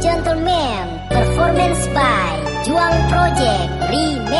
gentlemen, performance by Juang Project Remake.